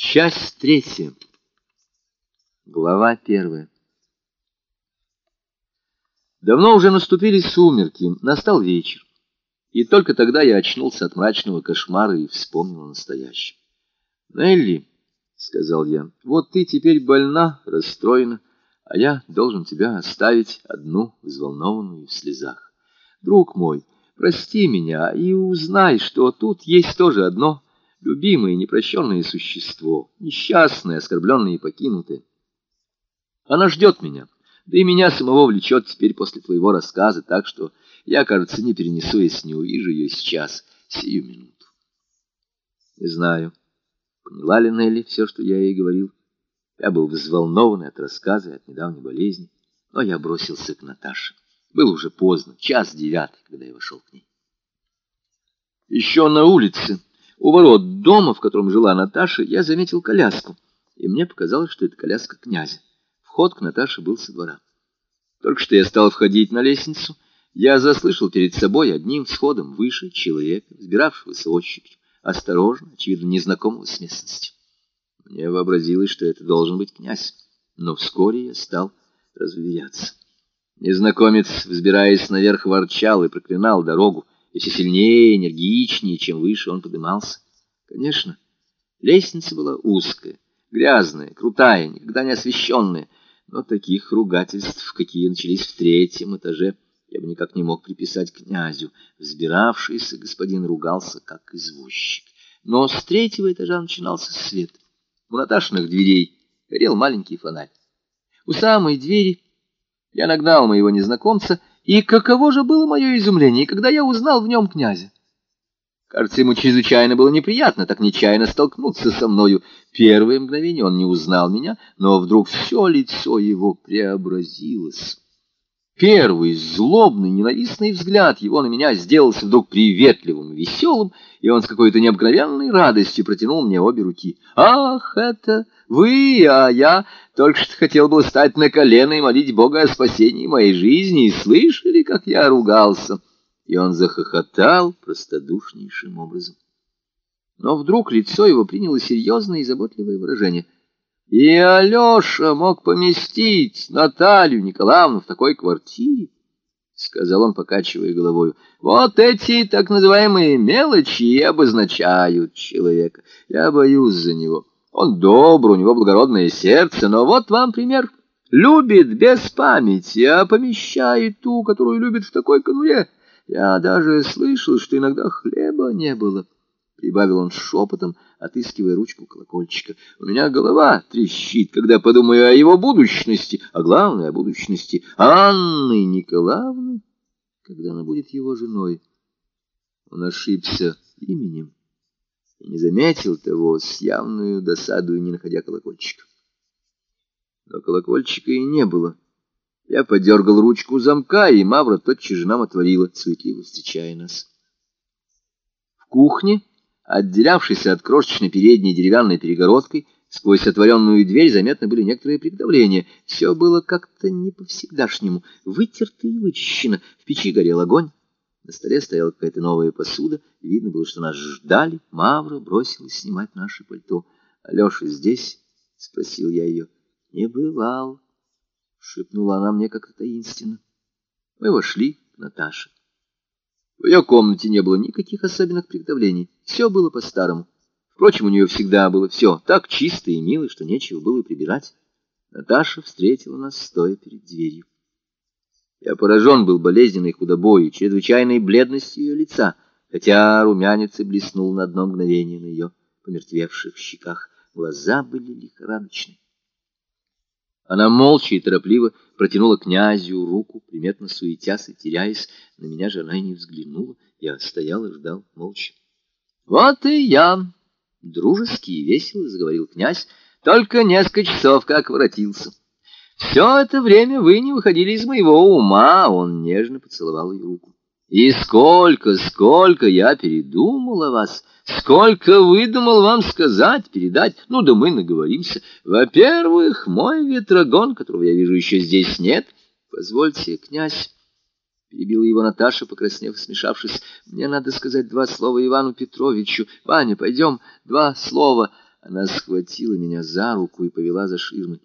Часть третья. Глава первая. Давно уже наступили сумерки, настал вечер. И только тогда я очнулся от мрачного кошмара и вспомнил о настоящем. «Нелли», — сказал я, — «вот ты теперь больна, расстроена, а я должен тебя оставить одну, взволнованную в слезах. Друг мой, прости меня и узнай, что тут есть тоже одно любимое непрощенное существо, несчастное, оскорбленное и покинутое. Она ждет меня, да и меня самого влечет теперь после твоего рассказа, так что я, кажется, не перенесу, если не увижу ее сейчас, сию минуту. Не знаю, поняла ли Нелли все, что я ей говорил. Я был взволнован от рассказа и от недавней болезни, но я бросился к Наташе. Было уже поздно, час девятый, когда я вошел к ней. Еще на улице у ворот дома, в котором жила Наташа, я заметил коляску, и мне показалось, что это коляска князя. Вход к Наташе был со двора. Только что я стал входить на лестницу, я заслышал перед собой одним сходом выше человека, взбиравшегося ощупью, осторожно, очевидно, незнакомого с местностью. Мне вообразилось, что это должен быть князь, но вскоре я стал разуверяться. Незнакомец, взбираясь наверх, ворчал и проклинал дорогу, и сильнее, энергичнее, чем выше он подымался. Конечно, лестница была узкая, грязная, крутая, никогда не освещенная, но таких ругательств, какие начались в третьем этаже, я бы никак не мог приписать князю. Взбиравшийся господин ругался, как извозчик. Но с третьего этажа начинался свет. У Наташиных дверей горел маленький фонарь. У самой двери я нагнал моего незнакомца и каково же было мое изумление, когда я узнал в нем князя. Кажется, ему чрезвычайно было неприятно так нечаянно столкнуться со мною. Первое мгновение он не узнал меня, но вдруг все лицо его преобразилось. Первый злобный, ненавистный взгляд его на меня сделался вдруг приветливым, веселым, и он с какой-то необыкновенной радостью протянул мне обе руки. «Ах, это вы, а я только что хотел бы стать на колено и молить Бога о спасении моей жизни, и слышали, как я ругался?» И он захохотал простодушнейшим образом. Но вдруг лицо его приняло серьезное и заботливое выражение — и Алеша мог поместить Наталью Николаевну в такой квартире, — сказал он, покачивая головой. Вот эти так называемые мелочи и обозначают человека. Я боюсь за него. Он добр, у него благородное сердце, но вот вам пример. Любит без памяти, а помещает ту, которую любит в такой конуре. Я даже слышал, что иногда хлеба не было. Прибавил он шепотом, отыскивая ручку колокольчика. У меня голова трещит, когда подумаю о его будущности, а главное, о будущности Анны Николаевны, когда она будет его женой. Он ошибся именем и не заметил того с явную досадою, не находя колокольчика. Но колокольчика и не было. Я подергал ручку замка, и Мавра тотчас же нам отворила, суетливо встречая нас. В кухне Отделявшись от крошечной передней деревянной перегородкой, сквозь отворенную дверь заметны были некоторые приготовления. Все было как-то не по-всегдашнему, вытерто и вычищено. В печи горел огонь, на столе стояла какая-то новая посуда. Видно было, что нас ждали. Мавра бросилась снимать наше пальто. «Алеша здесь?» — спросил я ее. «Не бывал», — шепнула она мне как-то таинственно. Мы вошли к Наташе. В ее комнате не было никаких особенных приготовлений. Все было по-старому. Впрочем, у нее всегда было все так чисто и мило, что нечего было прибирать. Наташа встретила нас, стоя перед дверью. Я поражен был болезненной худобой и чрезвычайной бледностью ее лица, хотя румянец и блеснул на одно мгновение на ее помертвевших щеках. Глаза были лихорадочны. Она молча и торопливо протянула князю руку, приметно суетясь и теряясь. На меня же она и не взглянула. Я стоял и ждал молча. — Вот и я! — дружески и весело заговорил князь, только несколько часов как воротился. Все это время вы не выходили из моего ума, он нежно поцеловал ее руку. И сколько, сколько я передумал о вас, сколько выдумал вам сказать, передать, ну да мы наговоримся. Во-первых, мой ветрогон, которого я вижу еще здесь нет. Позвольте, князь, перебила его Наташа, покраснев и смешавшись, мне надо сказать два слова Ивану Петровичу. Ваня, пойдем, два слова. Она схватила меня за руку и повела за ширмы.